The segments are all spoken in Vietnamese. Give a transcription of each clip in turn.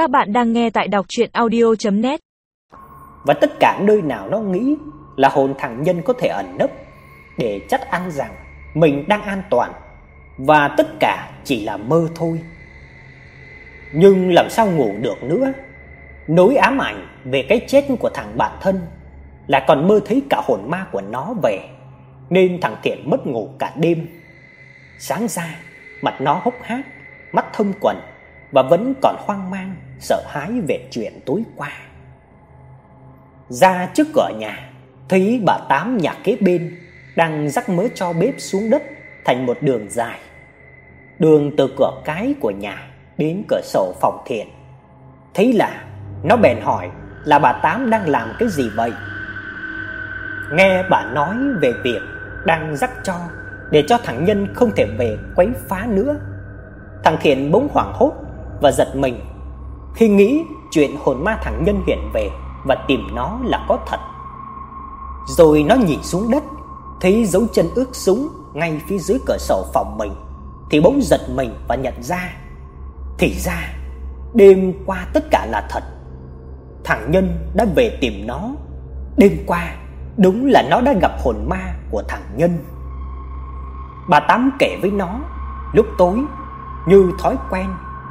Các bạn đang nghe tại đọc chuyện audio.net Và tất cả nơi nào nó nghĩ là hồn thằng nhân có thể ẩn nấp để chắc ăn rằng mình đang an toàn và tất cả chỉ là mơ thôi. Nhưng làm sao ngủ được nữa? Nỗi ám ảnh về cái chết của thằng bạn thân là còn mơ thấy cả hồn ma của nó về, nên thằng Thiện mất ngủ cả đêm. Sáng ra, mặt nó hốc hác, mắt thâm quầng và vẫn còn hoang mang, sợ hãi về chuyện tối qua. Ra trước cửa nhà, thấy bà Tám nhà kế bên đang rắc mớ cho bếp xuống đất thành một đường dài. Đường từ cửa cái của nhà đến cửa sổ phòng thiện. Thấy là nó bèn hỏi là bà Tám đang làm cái gì vậy? Nghe bà nói về việc đang rắc cho để cho thằng Nhân không thể về quấy phá nữa. Thằng Thiện bỗng hoảng hốt và giật mình khi nghĩ chuyện hồn ma thằng Nhân hiện về và tìm nó là có thật. Rồi nó nhìn xuống đất, thấy dấu chân ướt súng ngay phía dưới cửa sổ phòng mình thì bỗng giật mình và nhận ra thì ra đêm qua tất cả là thật. Thằng Nhân đã về tìm nó. Đêm qua đúng là nó đã gặp hồn ma của thằng Nhân. Bà Tám kể với nó, lúc tối như thói quen,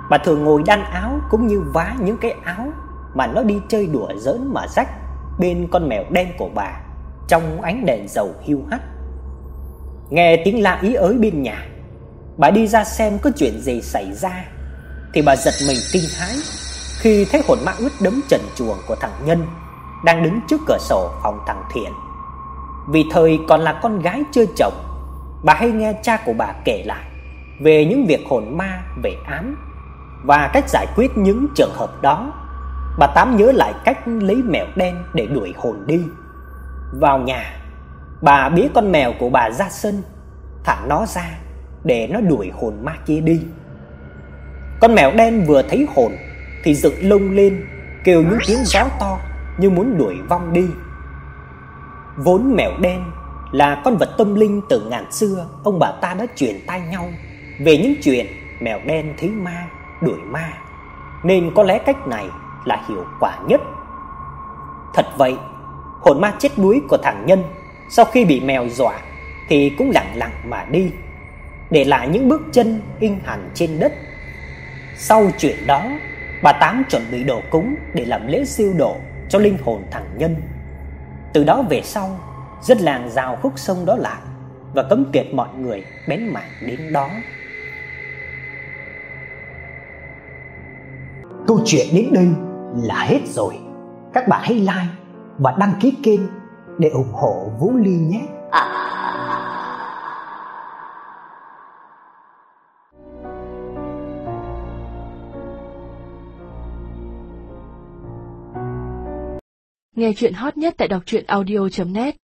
bà thường ngồi đan áo cũng như vá những cái áo mà nó đi chơi đùa giỡn mà rách bên con mèo đen của bà trong ánh đèn dầu hiu hắt. Nghe tiếng la ý ới bên nhà, bà đi ra xem có chuyện gì xảy ra thì bà giật mình kinh hãi khi thấy hồn ma ướt đẫm trần chuồng của thằng Nhân đang đứng trước cửa sổ phòng thằng Thiện. Vì thời còn là con gái chưa chồng, bà hay nghe cha của bà kể lại về những việc hồn ma về ám và cách giải quyết những trường hợp đó. Bà Tám nhớ lại cách lấy mèo đen để đuổi hồn đi. Vào nhà, bà bế con mèo của bà ra sân, thả nó ra để nó đuổi hồn ma kia đi. Con mèo đen vừa thấy hồn thì dựng lông lên, kêu những tiếng réo to như muốn đuổi vong đi. Vốn mèo đen là con vật tâm linh từ ngàn xưa ông bà ta đã truyền tai nhau về những chuyện mèo đen thấy ma, đuổi ma. Nên có lẽ cách này là hiệu quả nhất. Thật vậy, hồn ma chết đuối của thằng Nhân sau khi bị mèo dọa thì cũng lặng lặng mà đi, để lại những bước chân in hằn trên đất. Sau chuyện đó, bà Tám chuẩn bị đồ cúng để làm lễ siêu độ cho linh hồn thằng Nhân. Từ đó về sau, dân làng rào khúc sông đó lại và cấm tiệt mọi người bén mảng đến đó. Câu chuyện đến đây là hết rồi. Các bạn hãy like và đăng ký kênh để ủng hộ Vũ Ly nhé. Nghe chuyện hot nhất tại đọc truyện audio.net